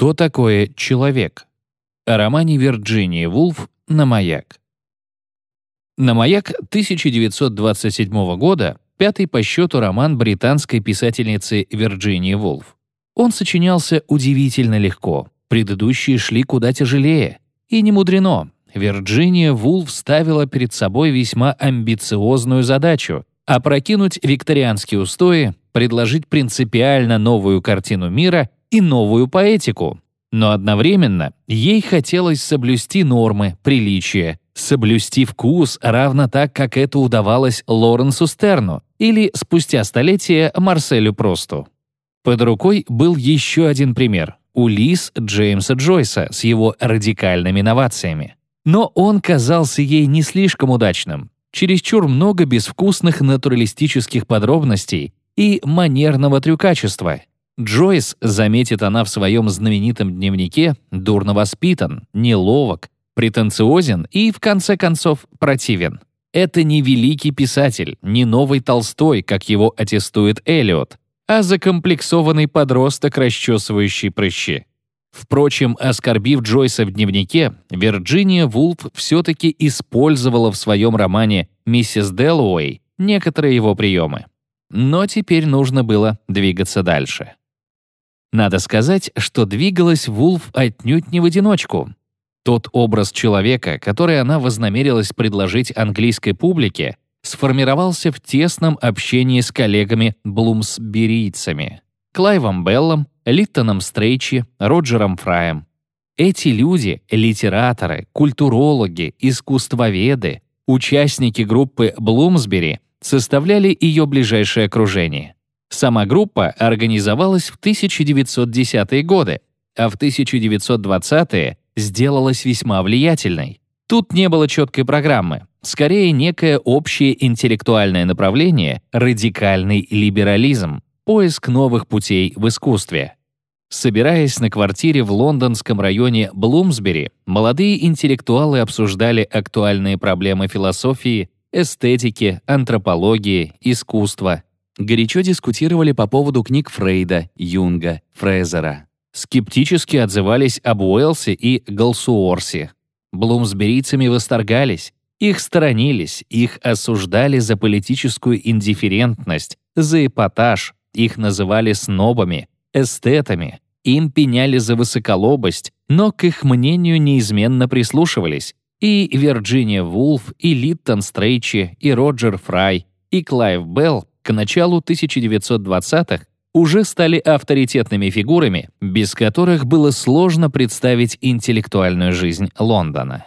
Что такое человек? О романе Вирджинии Вулф «На маяк». «На маяк» 1927 года — пятый по счету роман британской писательницы Вирджинии Вулф. Он сочинялся удивительно легко, предыдущие шли куда тяжелее. И не мудрено, Вирджиния Вулф ставила перед собой весьма амбициозную задачу — опрокинуть викторианские устои, предложить принципиально новую картину мира и новую поэтику. Но одновременно ей хотелось соблюсти нормы, приличия, соблюсти вкус равно так, как это удавалось Лоренсу Стерну или, спустя столетия, Марселю Просту. Под рукой был еще один пример — Улис Джеймса Джойса с его радикальными новациями. Но он казался ей не слишком удачным. Чересчур много безвкусных натуралистических подробностей и манерного трюкачества. Джойс, заметит она в своем знаменитом дневнике, дурно воспитан, неловок, претенциозен и, в конце концов, противен. Это не великий писатель, не новый Толстой, как его аттестует Элиот, а закомплексованный подросток, расчесывающий прыщи. Впрочем, оскорбив Джойса в дневнике, Вирджиния Вулф все-таки использовала в своем романе «Миссис Дэллоуэй» некоторые его приемы. Но теперь нужно было двигаться дальше. Надо сказать, что двигалась Вулф отнюдь не в одиночку. Тот образ человека, который она вознамерилась предложить английской публике, сформировался в тесном общении с коллегами-блумсберийцами — Клайвом Беллом, Литтоном Стрейчи, Роджером Фраем. Эти люди — литераторы, культурологи, искусствоведы, участники группы Блумсбери — составляли ее ближайшее окружение. Сама группа организовалась в 1910-е годы, а в 1920-е сделалась весьма влиятельной. Тут не было четкой программы, скорее некое общее интеллектуальное направление, радикальный либерализм, поиск новых путей в искусстве. Собираясь на квартире в лондонском районе Блумсбери, молодые интеллектуалы обсуждали актуальные проблемы философии, эстетики, антропологии, искусства, горячо дискутировали по поводу книг Фрейда, Юнга, Фрезера. Скептически отзывались об Уэлсе и Голсуорси. Блумсберийцами восторгались, их сторонились, их осуждали за политическую индифферентность, за эпатаж, их называли снобами, эстетами, им пеняли за высоколобость, но к их мнению неизменно прислушивались. И Вирджиния Вулф, и Литтон Стрейчи, и Роджер Фрай, и Клайв Белл к началу 1920-х уже стали авторитетными фигурами, без которых было сложно представить интеллектуальную жизнь Лондона.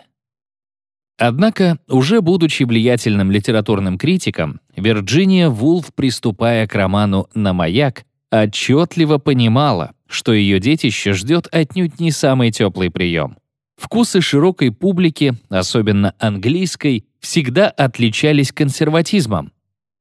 Однако, уже будучи влиятельным литературным критиком, Вирджиния Вулф, приступая к роману «На маяк», отчетливо понимала, что ее детище ждет отнюдь не самый теплый прием. Вкусы широкой публики, особенно английской, всегда отличались консерватизмом,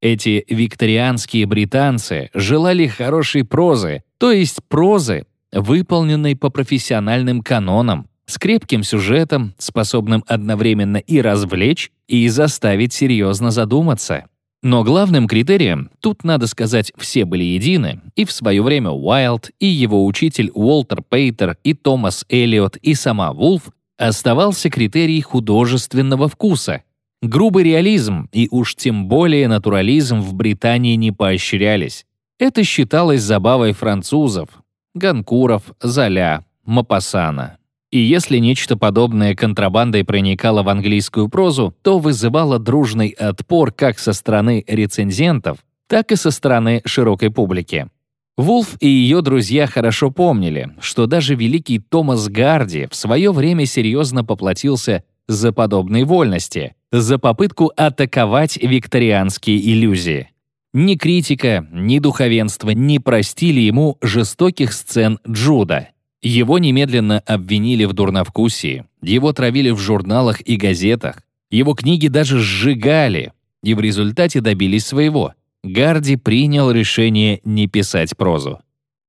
эти викторианские британцы желали хорошей прозы, то есть прозы, выполненной по профессиональным канонам, с крепким сюжетом, способным одновременно и развлечь, и заставить серьезно задуматься. Но главным критерием, тут, надо сказать, все были едины, и в свое время Уайлд, и его учитель Уолтер Пейтер, и Томас Эллиот, и сама Вулф, оставался критерий художественного вкуса, Грубый реализм и уж тем более натурализм в Британии не поощрялись. Это считалось забавой французов, Ганкуров, Золя, Мапассана. И если нечто подобное контрабандой проникало в английскую прозу, то вызывало дружный отпор как со стороны рецензентов, так и со стороны широкой публики. Вулф и ее друзья хорошо помнили, что даже великий Томас Гарди в свое время серьезно поплатился за подобные вольности, за попытку атаковать викторианские иллюзии. Ни критика, ни духовенство не простили ему жестоких сцен Джуда. Его немедленно обвинили в дурновкусии, его травили в журналах и газетах, его книги даже сжигали, и в результате добились своего. Гарди принял решение не писать прозу.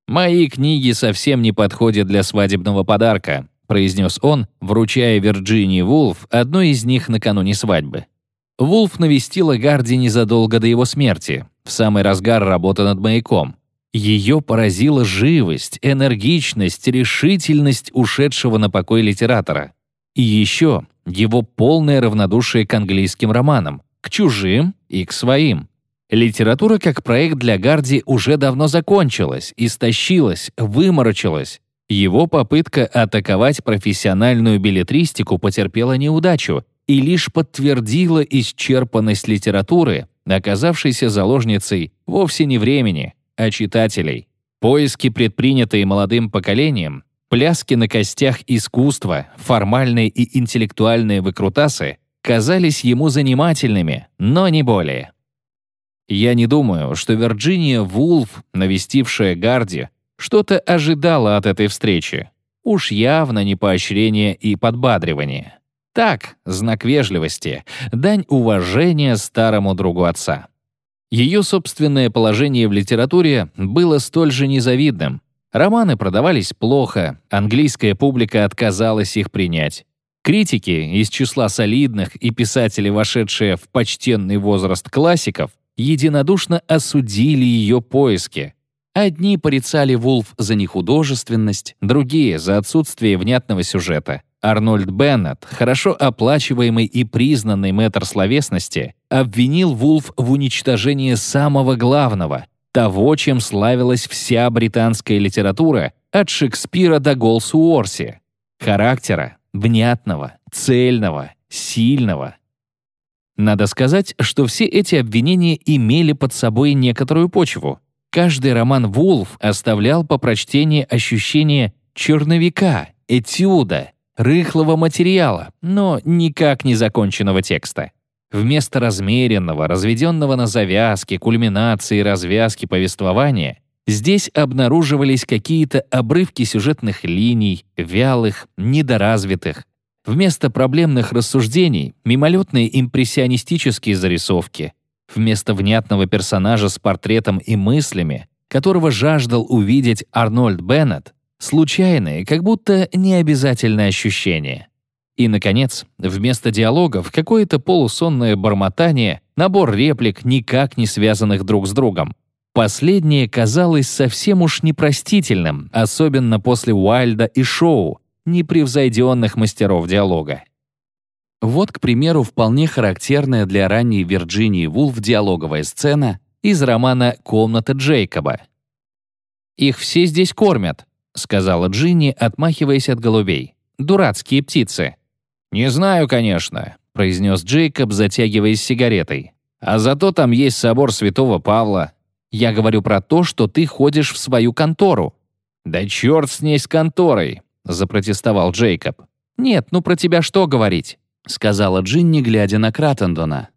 «Мои книги совсем не подходят для свадебного подарка», произнес он, вручая Вирджинии Вулф одной из них накануне свадьбы. Вулф навестила Гарди незадолго до его смерти, в самый разгар работы над маяком. Ее поразила живость, энергичность, решительность ушедшего на покой литератора. И еще его полное равнодушие к английским романам, к чужим и к своим. Литература как проект для Гарди уже давно закончилась, истощилась, выморочилась. Его попытка атаковать профессиональную билетристику потерпела неудачу и лишь подтвердила исчерпанность литературы, оказавшейся заложницей вовсе не времени, а читателей. Поиски, предпринятые молодым поколением, пляски на костях искусства, формальные и интеллектуальные выкрутасы казались ему занимательными, но не более. Я не думаю, что Вирджиния Вулф, навестившая Гарди, что-то ожидала от этой встречи. Уж явно не поощрение и подбадривание. Так, знак вежливости, дань уважения старому другу отца. Ее собственное положение в литературе было столь же незавидным. Романы продавались плохо, английская публика отказалась их принять. Критики из числа солидных и писатели, вошедшие в почтенный возраст классиков, единодушно осудили ее поиски. Одни порицали Вулф за нехудожественность, другие — за отсутствие внятного сюжета. Арнольд Беннет, хорошо оплачиваемый и признанный мэтр словесности, обвинил Вулф в уничтожении самого главного — того, чем славилась вся британская литература от Шекспира до Голсуорси — характера, внятного, цельного, сильного — надо сказать, что все эти обвинения имели под собой некоторую почву. Каждый роман Вулф оставлял по прочтении ощущение черновика, этюда, рыхлого материала, но никак не законченного текста. Вместо размеренного, разведенного на завязки, кульминации развязки повествования, здесь обнаруживались какие-то обрывки сюжетных линий, вялых, недоразвитых, Вместо проблемных рассуждений — мимолетные импрессионистические зарисовки. Вместо внятного персонажа с портретом и мыслями, которого жаждал увидеть Арнольд Беннет, случайные, как будто необязательные ощущения. И, наконец, вместо диалогов какое-то полусонное бормотание, набор реплик, никак не связанных друг с другом. Последнее казалось совсем уж непростительным, особенно после Уайльда и Шоу, непревзойденных мастеров диалога. Вот, к примеру, вполне характерная для ранней Вирджинии Вулф диалоговая сцена из романа «Комната Джейкоба». «Их все здесь кормят», — сказала Джинни, отмахиваясь от голубей. «Дурацкие птицы». «Не знаю, конечно», — произнес Джейкоб, затягиваясь сигаретой. «А зато там есть собор святого Павла. Я говорю про то, что ты ходишь в свою контору». «Да черт с ней с конторой. — запротестовал Джейкоб. «Нет, ну про тебя что говорить?» — сказала Джинни, глядя на Кратендона.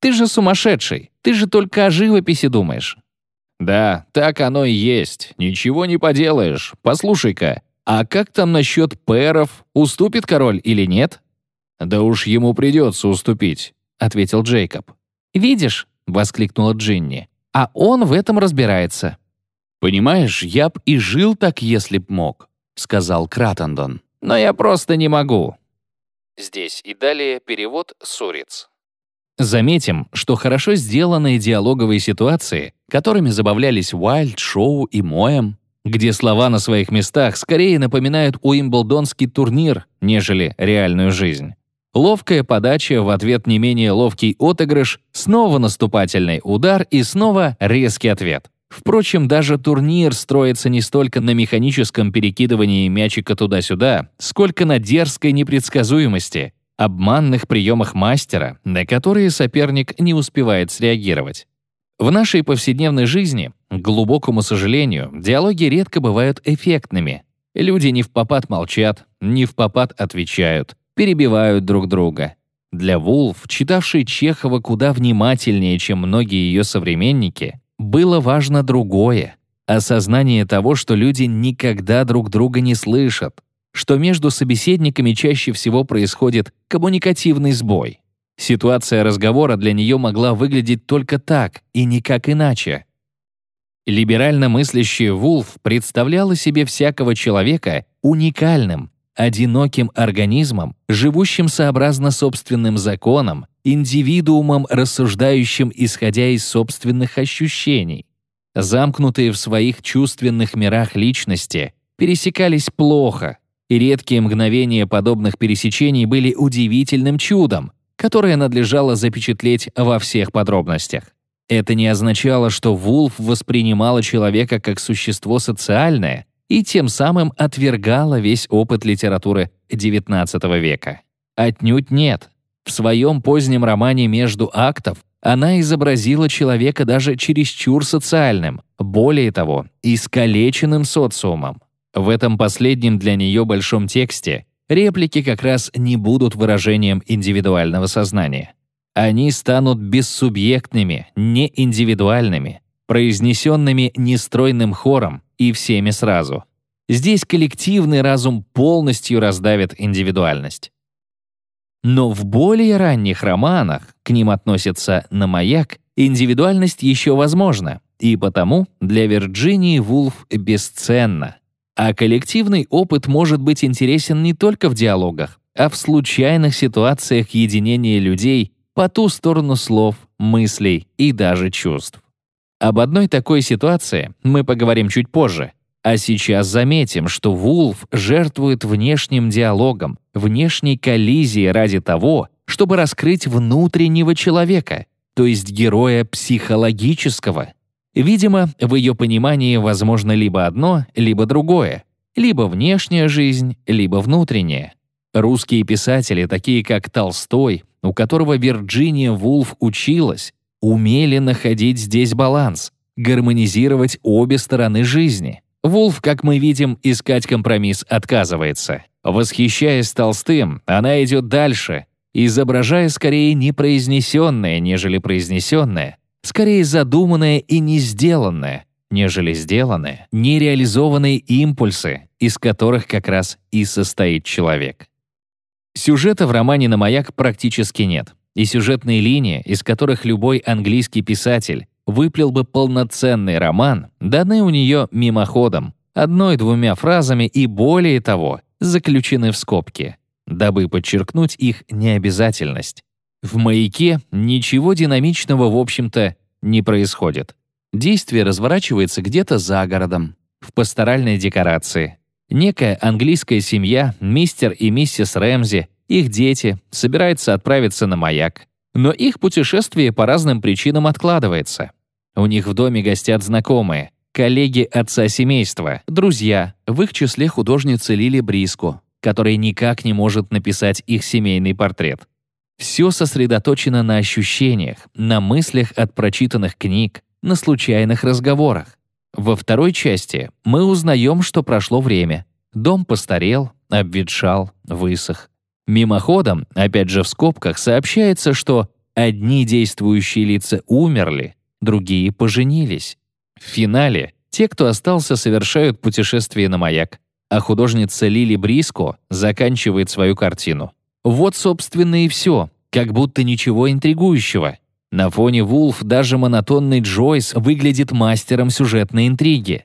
«Ты же сумасшедший! Ты же только о живописи думаешь!» «Да, так оно и есть. Ничего не поделаешь. Послушай-ка, а как там насчет пэров? Уступит король или нет?» «Да уж ему придется уступить», — ответил Джейкоб. «Видишь?» — воскликнула Джинни. «А он в этом разбирается». «Понимаешь, я б и жил так, если б мог. — сказал Кратандон. «Но я просто не могу». Здесь и далее перевод Суриц. Заметим, что хорошо сделанные диалоговые ситуации, которыми забавлялись Уайльд, Шоу и Моэм, где слова на своих местах скорее напоминают уимблдонский турнир, нежели реальную жизнь. Ловкая подача в ответ не менее ловкий отыгрыш, снова наступательный удар и снова резкий ответ. Впрочем, даже турнир строится не столько на механическом перекидывании мячика туда-сюда, сколько на дерзкой непредсказуемости, обманных приемах мастера, на которые соперник не успевает среагировать. В нашей повседневной жизни, к глубокому сожалению, диалоги редко бывают эффектными. Люди не в попад молчат, не в попад отвечают, перебивают друг друга. Для Вулф, читавший Чехова куда внимательнее, чем многие ее современники, было важно другое — осознание того, что люди никогда друг друга не слышат, что между собеседниками чаще всего происходит коммуникативный сбой. Ситуация разговора для нее могла выглядеть только так и никак иначе. Либерально мыслящий Вулф представляла себе всякого человека уникальным, одиноким организмом, живущим сообразно собственным законам, индивидуумом, рассуждающим исходя из собственных ощущений. Замкнутые в своих чувственных мирах личности пересекались плохо, и редкие мгновения подобных пересечений были удивительным чудом, которое надлежало запечатлеть во всех подробностях. Это не означало, что Вулф воспринимала человека как существо социальное и тем самым отвергала весь опыт литературы XIX века. Отнюдь нет. В своем позднем романе «Между актов» она изобразила человека даже чересчур социальным, более того, искалеченным социумом. В этом последнем для нее большом тексте реплики как раз не будут выражением индивидуального сознания. Они станут бессубъектными, неиндивидуальными, произнесенными нестройным хором и всеми сразу. Здесь коллективный разум полностью раздавит индивидуальность. Но в более ранних романах, к ним относится «На маяк», индивидуальность еще возможна, и потому для Вирджинии Вулф бесценна. А коллективный опыт может быть интересен не только в диалогах, а в случайных ситуациях единения людей по ту сторону слов, мыслей и даже чувств. Об одной такой ситуации мы поговорим чуть позже, а сейчас заметим, что Вулф жертвует внешним диалогом, внешней коллизией ради того, чтобы раскрыть внутреннего человека, то есть героя психологического. Видимо, в ее понимании возможно либо одно, либо другое, либо внешняя жизнь, либо внутренняя. Русские писатели, такие как Толстой, у которого Вирджиния Вулф училась, умели находить здесь баланс, гармонизировать обе стороны жизни. Вулф, как мы видим, искать компромисс отказывается. Восхищаясь Толстым, она идет дальше, изображая скорее непроизнесенное, нежели произнесенное, скорее задуманное и не сделанное, нежели сделанное, нереализованные импульсы, из которых как раз и состоит человек. Сюжета в романе «На маяк» практически нет, и сюжетные линии, из которых любой английский писатель выплел бы полноценный роман, даны у нее мимоходом, одной-двумя фразами и более того, заключены в скобки, дабы подчеркнуть их необязательность. В «Маяке» ничего динамичного, в общем-то, не происходит. Действие разворачивается где-то за городом, в пасторальной декорации. Некая английская семья, мистер и миссис Рэмзи, их дети, собирается отправиться на маяк. Но их путешествие по разным причинам откладывается. У них в доме гостят знакомые, коллеги отца семейства, друзья, в их числе художница Лили Бриско, которая никак не может написать их семейный портрет. Все сосредоточено на ощущениях, на мыслях от прочитанных книг, на случайных разговорах. Во второй части мы узнаем, что прошло время. Дом постарел, обветшал, высох. Мимоходом, опять же в скобках, сообщается, что одни действующие лица умерли, другие поженились. В финале те, кто остался, совершают путешествие на маяк, а художница Лили Бриско заканчивает свою картину. Вот, собственно, и все, как будто ничего интригующего. На фоне Вулф даже монотонный Джойс выглядит мастером сюжетной интриги.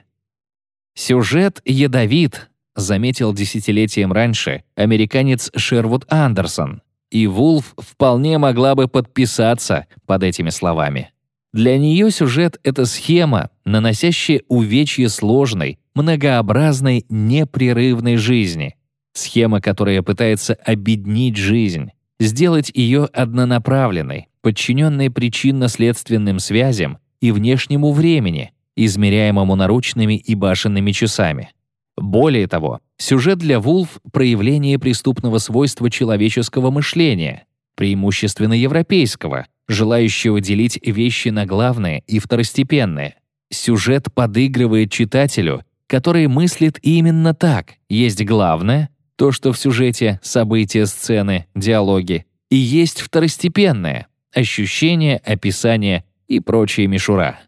Сюжет ядовит, заметил десятилетием раньше американец Шервуд Андерсон, и Вулф вполне могла бы подписаться под этими словами. Для нее сюжет — это схема, наносящая увечье сложной, многообразной, непрерывной жизни. Схема, которая пытается обеднить жизнь, сделать ее однонаправленной, подчиненной причинно-следственным связям и внешнему времени, измеряемому наручными и башенными часами. Более того, сюжет для Вулф — проявление преступного свойства человеческого мышления, преимущественно европейского, желающего делить вещи на главные и второстепенные. Сюжет подыгрывает читателю, который мыслит именно так. Есть главное, то, что в сюжете события, сцены, диалоги, и есть второстепенное — ощущение, описание и прочая мишура.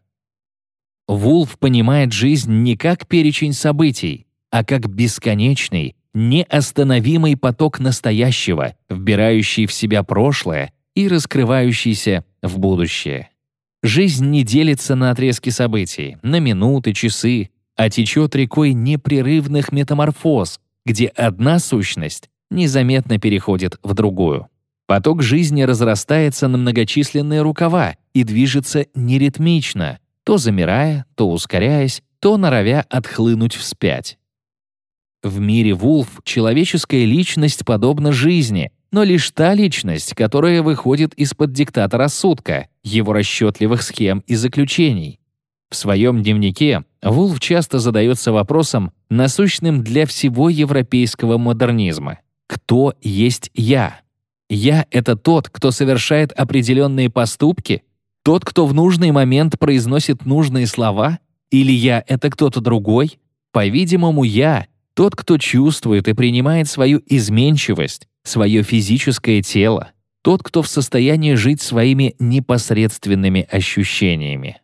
Вулф понимает жизнь не как перечень событий, а как бесконечный, неостановимый поток настоящего, вбирающий в себя прошлое и раскрывающийся в будущее. Жизнь не делится на отрезки событий, на минуты, часы, а течет рекой непрерывных метаморфоз, где одна сущность незаметно переходит в другую. Поток жизни разрастается на многочисленные рукава и движется неритмично, то замирая, то ускоряясь, то норовя отхлынуть вспять. В мире Вулф человеческая личность подобна жизни, но лишь та личность, которая выходит из-под диктата рассудка, его расчетливых схем и заключений. В своем дневнике Вулф часто задается вопросом, насущным для всего европейского модернизма. Кто есть я? Я — это тот, кто совершает определенные поступки? Тот, кто в нужный момент произносит нужные слова? Или я — это кто-то другой? По-видимому, я — тот, кто чувствует и принимает свою изменчивость, свое физическое тело, тот, кто в состоянии жить своими непосредственными ощущениями.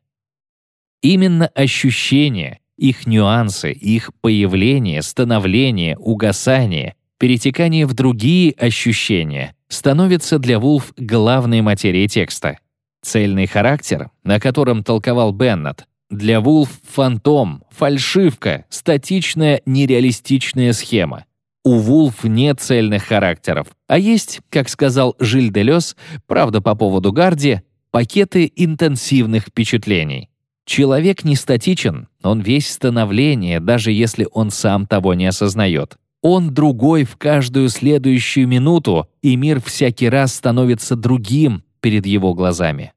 Именно ощущения, их нюансы, их появление, становление, угасание, перетекание в другие ощущения становятся для Вулф главной материей текста. Цельный характер, на котором толковал Беннет, для Вулф — фантом, фальшивка, статичная нереалистичная схема. У Вулф нет цельных характеров, а есть, как сказал Жиль Делес, правда по поводу Гарди, пакеты интенсивных впечатлений. Человек не статичен, он весь становление, даже если он сам того не осознает. Он другой в каждую следующую минуту, и мир всякий раз становится другим перед его глазами.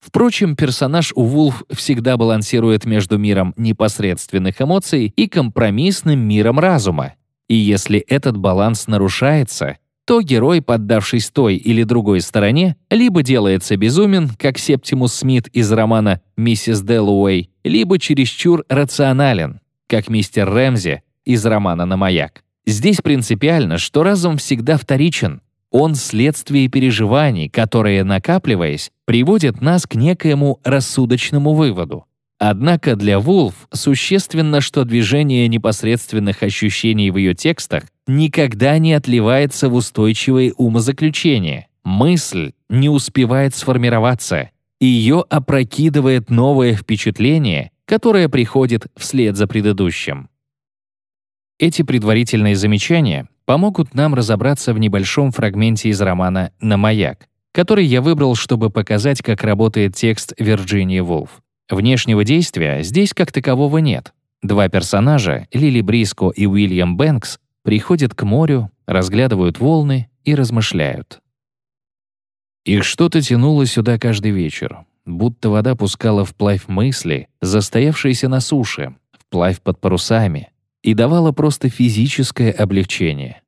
Впрочем, персонаж у Вулф всегда балансирует между миром непосредственных эмоций и компромиссным миром разума. И если этот баланс нарушается, то герой, поддавшись той или другой стороне, либо делается безумен, как Септимус Смит из романа «Миссис Дэллоуэй», либо чересчур рационален, как мистер Рэмзи из романа «На маяк». Здесь принципиально, что разум всегда вторичен. Он следствие переживаний, которые, накапливаясь, приводят нас к некоему рассудочному выводу. Однако для Вулф существенно, что движение непосредственных ощущений в ее текстах никогда не отливается в устойчивые умозаключения. Мысль не успевает сформироваться, ее опрокидывает новое впечатление, которое приходит вслед за предыдущим. Эти предварительные замечания помогут нам разобраться в небольшом фрагменте из романа «На маяк», который я выбрал, чтобы показать, как работает текст Вирджинии Вулф. Внешнего действия здесь как такового нет. Два персонажа, Лили Бриско и Уильям Бэнкс, приходят к морю, разглядывают волны и размышляют. Их что-то тянуло сюда каждый вечер, будто вода пускала вплавь мысли, застоявшиеся на суше, вплавь под парусами, и давала просто физическое облегчение.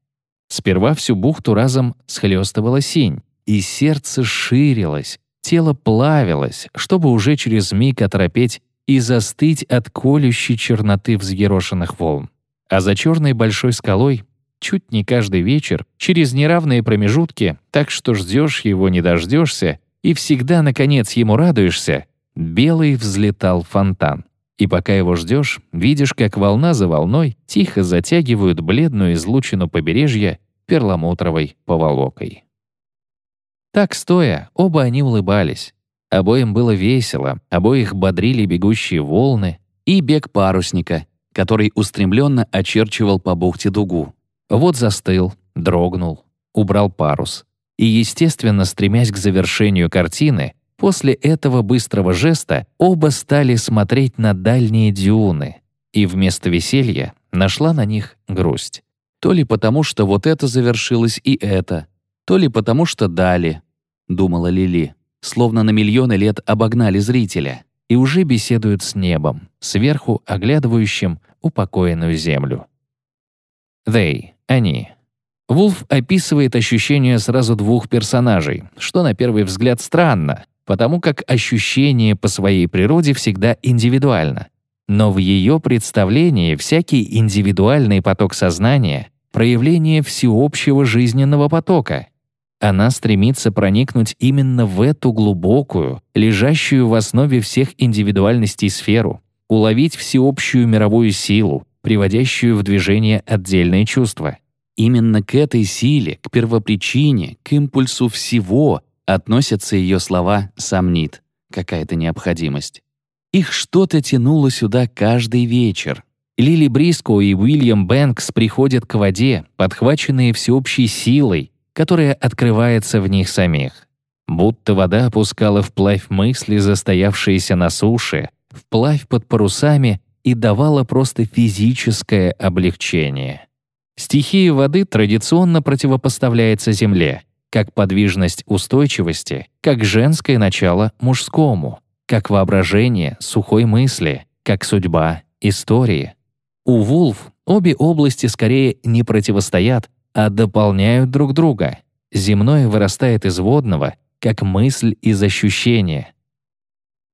Сперва всю бухту разом схлестывала синь, и сердце ширилось, Тело плавилось, чтобы уже через миг оторопеть и застыть от колющей черноты взъерошенных волн. А за черной большой скалой чуть не каждый вечер, через неравные промежутки, так что ждешь его не дождешься, и всегда, наконец, ему радуешься, белый взлетал фонтан. И пока его ждешь, видишь, как волна за волной тихо затягивают бледную излучину побережья перламутровой поволокой. Так стоя, оба они улыбались. Обоим было весело, обоих бодрили бегущие волны и бег парусника, который устремленно очерчивал по бухте дугу. Вот застыл, дрогнул, убрал парус. И, естественно, стремясь к завершению картины, после этого быстрого жеста оба стали смотреть на дальние дюны, и вместо веселья нашла на них грусть. То ли потому, что вот это завершилось и это, то ли потому, что дали, думала Лили, словно на миллионы лет обогнали зрителя и уже беседуют с небом, сверху оглядывающим упокоенную землю. They — они. Вулф описывает ощущения сразу двух персонажей, что на первый взгляд странно, потому как ощущение по своей природе всегда индивидуально. Но в ее представлении всякий индивидуальный поток сознания — проявление всеобщего жизненного потока. Она стремится проникнуть именно в эту глубокую, лежащую в основе всех индивидуальностей сферу, уловить всеобщую мировую силу, приводящую в движение отдельные чувства. Именно к этой силе, к первопричине, к импульсу всего относятся ее слова «сомнит», какая-то необходимость. Их что-то тянуло сюда каждый вечер. Лили Бриско и Уильям Бэнкс приходят к воде, подхваченные всеобщей силой, которая открывается в них самих. Будто вода опускала вплавь мысли, застоявшиеся на суше, вплавь под парусами и давала просто физическое облегчение. Стихия воды традиционно противопоставляется Земле, как подвижность устойчивости, как женское начало мужскому, как воображение сухой мысли, как судьба истории. У Вулф обе области скорее не противостоят, а дополняют друг друга. Земное вырастает из водного, как мысль из ощущения.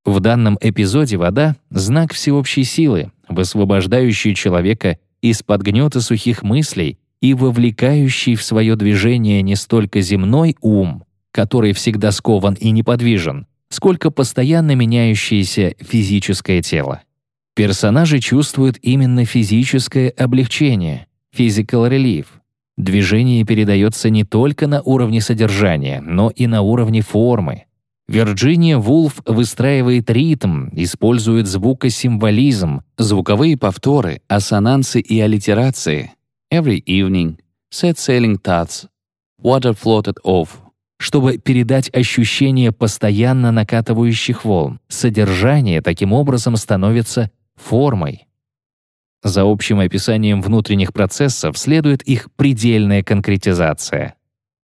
В данном эпизоде вода — знак всеобщей силы, высвобождающий человека из-под гнета сухих мыслей и вовлекающий в свое движение не столько земной ум, который всегда скован и неподвижен, сколько постоянно меняющееся физическое тело. Персонажи чувствуют именно физическое облегчение, physical relief. Движение передается не только на уровне содержания, но и на уровне формы. Вирджиния Вулф выстраивает ритм, использует звукосимволизм, звуковые повторы, ассонансы и аллитерации. Every evening, set sailing thoughts, water floated off, чтобы передать ощущение постоянно накатывающих волн. Содержание таким образом становится формой. За общим описанием внутренних процессов следует их предельная конкретизация.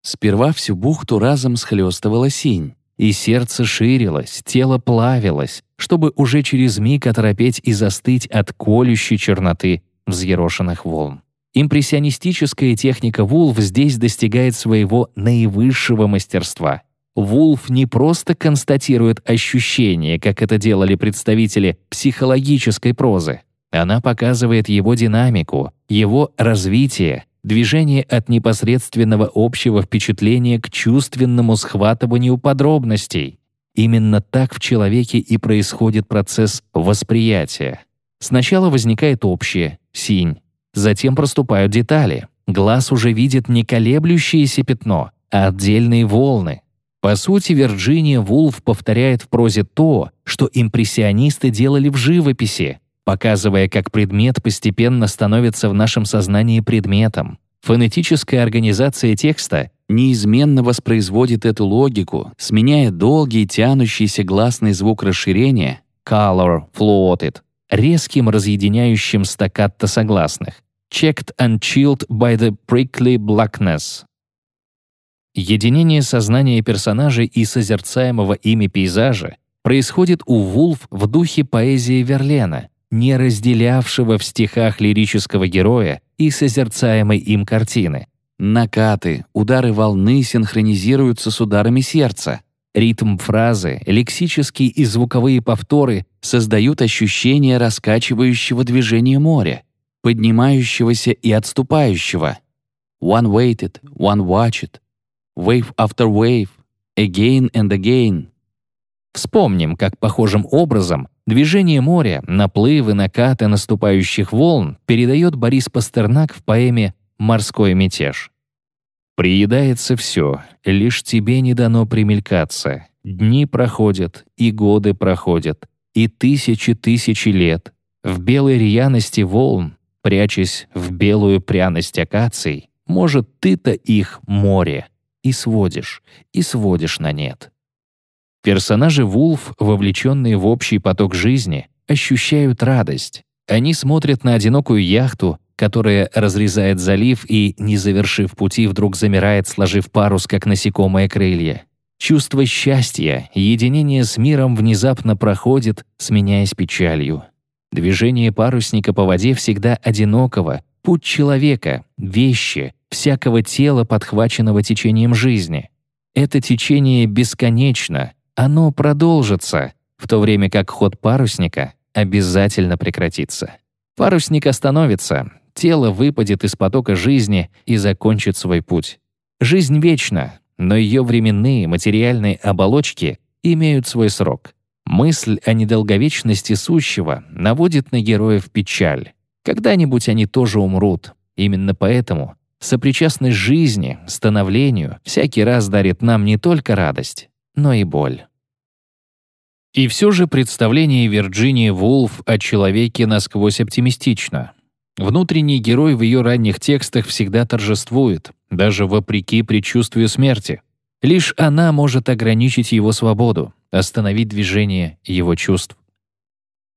Сперва всю бухту разом схлестывала синь. И сердце ширилось, тело плавилось, чтобы уже через миг оторопеть и застыть от колющей черноты взъерошенных волн. Импрессионистическая техника Вулф здесь достигает своего наивысшего мастерства. Вулф не просто констатирует ощущение, как это делали представители психологической прозы. Она показывает его динамику, его развитие, движение от непосредственного общего впечатления к чувственному схватыванию подробностей. Именно так в человеке и происходит процесс восприятия. Сначала возникает общее — синь. Затем проступают детали. Глаз уже видит не колеблющееся пятно, а отдельные волны. По сути, Вирджиния Вулф повторяет в прозе то, что импрессионисты делали в живописи, показывая, как предмет постепенно становится в нашем сознании предметом. Фонетическая организация текста неизменно воспроизводит эту логику, сменяя долгий тянущийся гласный звук расширения color floated резким разъединяющим стаккато согласных checked and chilled by the prickly blackness. Единение сознания персонажей и созерцаемого ими пейзажа происходит у Вулф в духе поэзии Верлена, не разделявшего в стихах лирического героя и созерцаемой им картины. Накаты, удары волны синхронизируются с ударами сердца. Ритм фразы, лексические и звуковые повторы создают ощущение раскачивающего движения моря, поднимающегося и отступающего. One waited, one watched. Wave after wave, again and again. Вспомним, как похожим образом движение моря, наплывы, накаты наступающих волн передает Борис Пастернак в поэме «Морской мятеж». «Приедается все, лишь тебе не дано примелькаться. Дни проходят, и годы проходят, и тысячи тысячи лет. В белой рьяности волн, прячась в белую пряность акаций, может, ты-то их море, и сводишь, и сводишь на нет». Персонажи Вулф, вовлеченные в общий поток жизни, ощущают радость. Они смотрят на одинокую яхту, которая разрезает залив и, не завершив пути, вдруг замирает, сложив парус, как насекомое крылья. Чувство счастья, единение с миром внезапно проходит, сменяясь печалью. Движение парусника по воде всегда одинокого, путь человека, вещи, всякого тела, подхваченного течением жизни. Это течение бесконечно, оно продолжится, в то время как ход парусника обязательно прекратится. Парусник остановится, тело выпадет из потока жизни и закончит свой путь. Жизнь вечна, но ее временные материальные оболочки имеют свой срок. Мысль о недолговечности сущего наводит на героев печаль. Когда-нибудь они тоже умрут. Именно поэтому сопричастность жизни, становлению всякий раз дарит нам не только радость, но и боль. И все же представление Вирджинии Вулф о человеке насквозь оптимистично. Внутренний герой в ее ранних текстах всегда торжествует, даже вопреки предчувствию смерти. Лишь она может ограничить его свободу, остановить движение его чувств.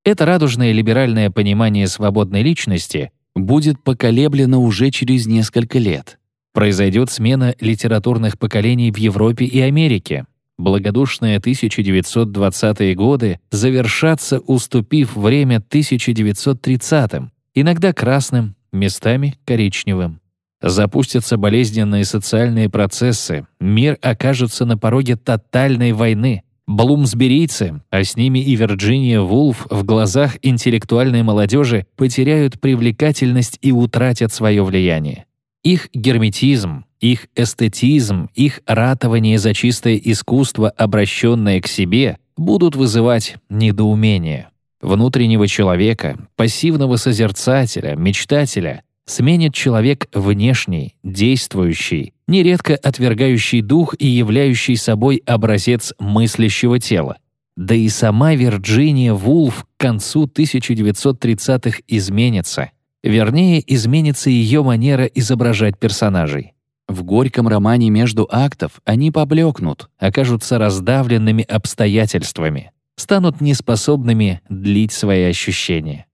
Это радужное либеральное понимание свободной личности будет поколеблено уже через несколько лет. Произойдет смена литературных поколений в Европе и Америке. Благодушные 1920-е годы завершатся, уступив время 1930-м, иногда красным, местами коричневым. Запустятся болезненные социальные процессы, мир окажется на пороге тотальной войны. Блумсберийцы, а с ними и Вирджиния Вулф в глазах интеллектуальной молодежи потеряют привлекательность и утратят свое влияние. Их герметизм, их эстетизм, их ратование за чистое искусство, обращенное к себе, будут вызывать недоумение. Внутреннего человека, пассивного созерцателя, мечтателя сменит человек внешний, действующий, нередко отвергающий дух и являющий собой образец мыслящего тела. Да и сама Вирджиния Вулф к концу 1930-х изменится. Вернее, изменится ее манера изображать персонажей. В горьком романе между актов они поблекнут, окажутся раздавленными обстоятельствами, станут неспособными длить свои ощущения.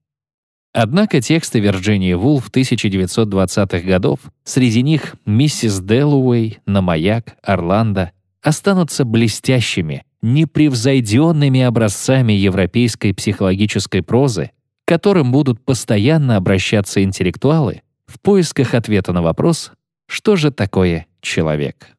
Однако тексты Вирджинии Вулф 1920-х годов, среди них «Миссис Дэллоуэй», «На маяк», «Орландо», останутся блестящими, непревзойденными образцами европейской психологической прозы, к которым будут постоянно обращаться интеллектуалы в поисках ответа на вопрос «Что же такое человек?».